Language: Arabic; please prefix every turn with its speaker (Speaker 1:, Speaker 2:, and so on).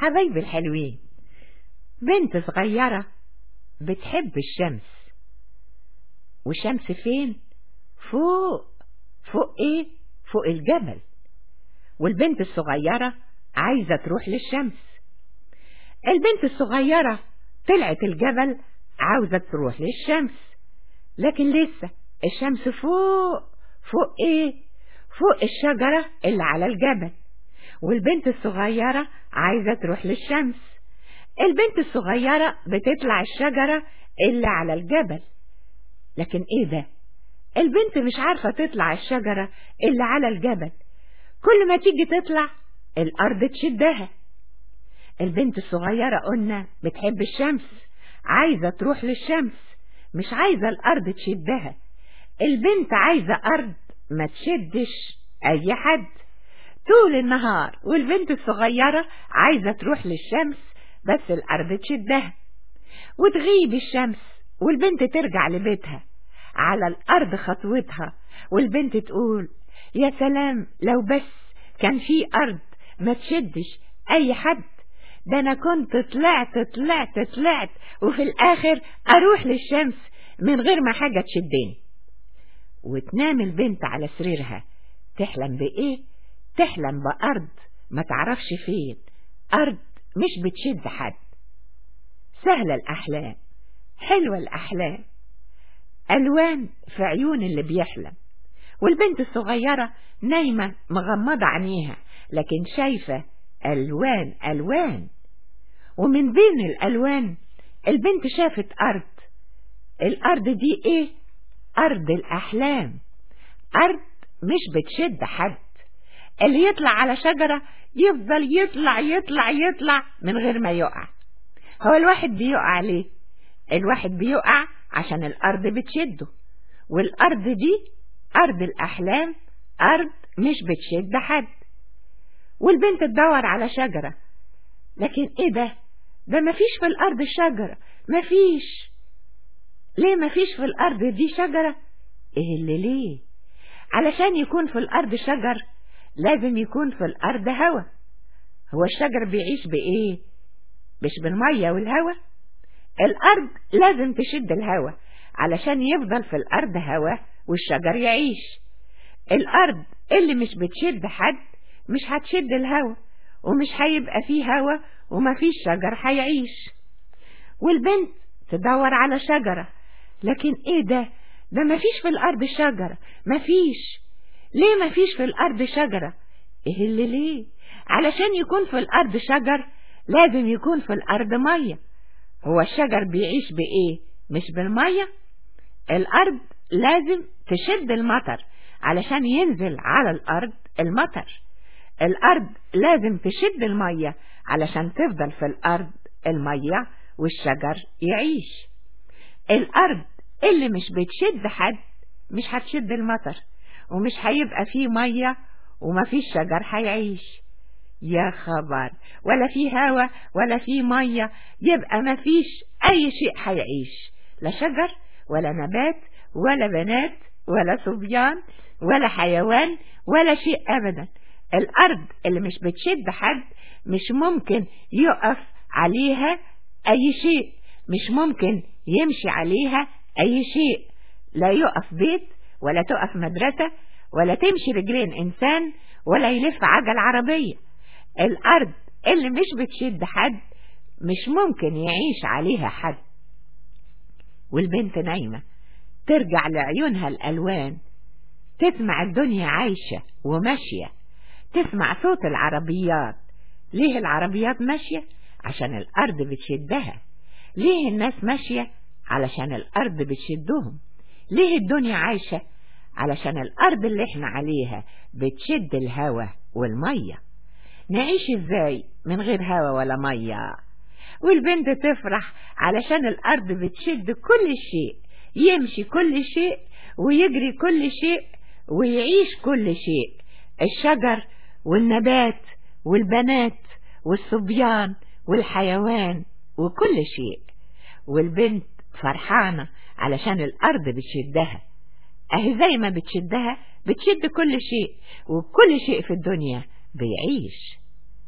Speaker 1: حبايبي الحلوين. بنت صغيرة بتحب الشمس. والشمس فين؟ فوق. فوق إيه؟ فوق الجبل. والبنت الصغيرة عايزة تروح للشمس. البنت الصغيرة طلعت الجبل عاوزة تروح للشمس. لكن لسه الشمس فوق. فوق إيه؟ فوق الشجرة اللي على الجبل. والبنت الصغيرة عايزة تروح للشمس. البنت الصغيرة بتطلع الشجرة اللي على الجبل. لكن إيه ده؟ البنت مش عارفة تطلع الشجرة اللي على الجبل. كل ما تيجي تطلع الأرض تشدها. البنت الصغيرة قلنا بتحب الشمس عايزة تروح للشمس مش عايزة الأرض تشدها. البنت عايزة أرض ما تشدش أي حد. طول النهار والبنت الصغيرة عايزة تروح للشمس بس الأرض تشدها. وتغيب الشمس والبنت ترجع لبيتها. على الأرض خطوتها والبنت تقول يا سلام لو بس كان في أرض ما تشدش أي حد. ده أنا كنت طلعت طلعت طلعت وفي الآخر أروح للشمس من غير ما حاجة تشدني. وتنام البنت على سريرها. تحلم بإيه؟ تحلم بأرض ما تعرفش فين. أرض مش بتشد حد. سهلة الأحلام حلوة الأحلام. ألوان في عيون اللي بيحلم. والبنت الصغيرة نايمة مغمضة عينيها لكن شايفة ألوان ألوان. ومن بين الألوان البنت شافت أرض. الأرض دي إيه؟ أرض الأحلام. أرض مش بتشد حد. اللي يطلع على شجرة يفضل يطلع يطلع يطلع من غير ما يقع. هو الواحد بيقع ليه؟ الواحد بيقع عشان الأرض بتشده. والأرض دي أرض الأحلام أرض مش بتشد حد. والبنت تدور على شجرة. لكن إيه ده؟ ده مفيش في الأرض شجرة. مفيش ليه مفيش في الأرض دي شجرة؟ إيه اللي ليه؟ علشان يكون في الأرض شجر لازم يكون في الأرض هوا. هو الشجر بيعيش بإيه؟ مش بالمية والهوا. الأرض لازم تشد الهوا علشان يفضل في الأرض هوا والشجر يعيش. الأرض اللي مش بتشد حد مش هتشد الهوا ومش هيبقى فيه هوا ومفيش شجر هيعيش. والبنت تدور على شجرة لكن إيه ده؟ ده مفيش في الأرض شجرة مفيش ليه مفيش في الأرض شجرة؟ إيه اللي ليه؟ علشان يكون في الأرض شجر لازم يكون في الأرض مية. هو الشجر بيعيش بإيه؟ مش بالمية. الأرض لازم تشد المطر علشان ينزل على الأرض المطر. الأرض لازم تشد المية علشان تفضل في الأرض المية والشجر يعيش. الأرض اللي مش بتشد حد مش هتشد المطر. ومش هيبقى فيه مية ومفيش شجر هيعيش. يا خبر. ولا في هوا ولا في مية يبقى مفيش أي شيء هيعيش. لا شجر ولا نبات ولا بنات ولا صبيان ولا حيوان ولا شيء أبدا. الأرض اللي مش بتشد حد مش ممكن يقف عليها أي شيء مش ممكن يمشي عليها أي شيء. لا يقف بيت ولا تقف مدرسة ولا تمشي رجلين إنسان ولا يلف عجل عربية. الأرض اللي مش بتشد حد مش ممكن يعيش عليها حد. والبنت نايمة ترجع لعيونها الألوان تسمع الدنيا عايشة وماشية تسمع صوت العربيات. ليه العربيات ماشية؟ عشان الأرض بتشدها. ليه الناس ماشية؟ علشان الأرض بتشدهم. ليه الدنيا عايشة؟ علشان الأرض اللي إحنا عليها بتشد الهوا والمية. نعيش إزاي من غير هوا ولا مية؟ والبنت تفرح علشان الأرض بتشد كل شيء يمشي كل شيء ويجري كل شيء ويعيش كل شيء. الشجر والنبات والبنات والصبيان والحيوان وكل شيء. والبنت فرحانة علشان الأرض بتشدها. أهي زي ما بتشدها بتشد كل شيء وكل شيء في الدنيا بيعيش.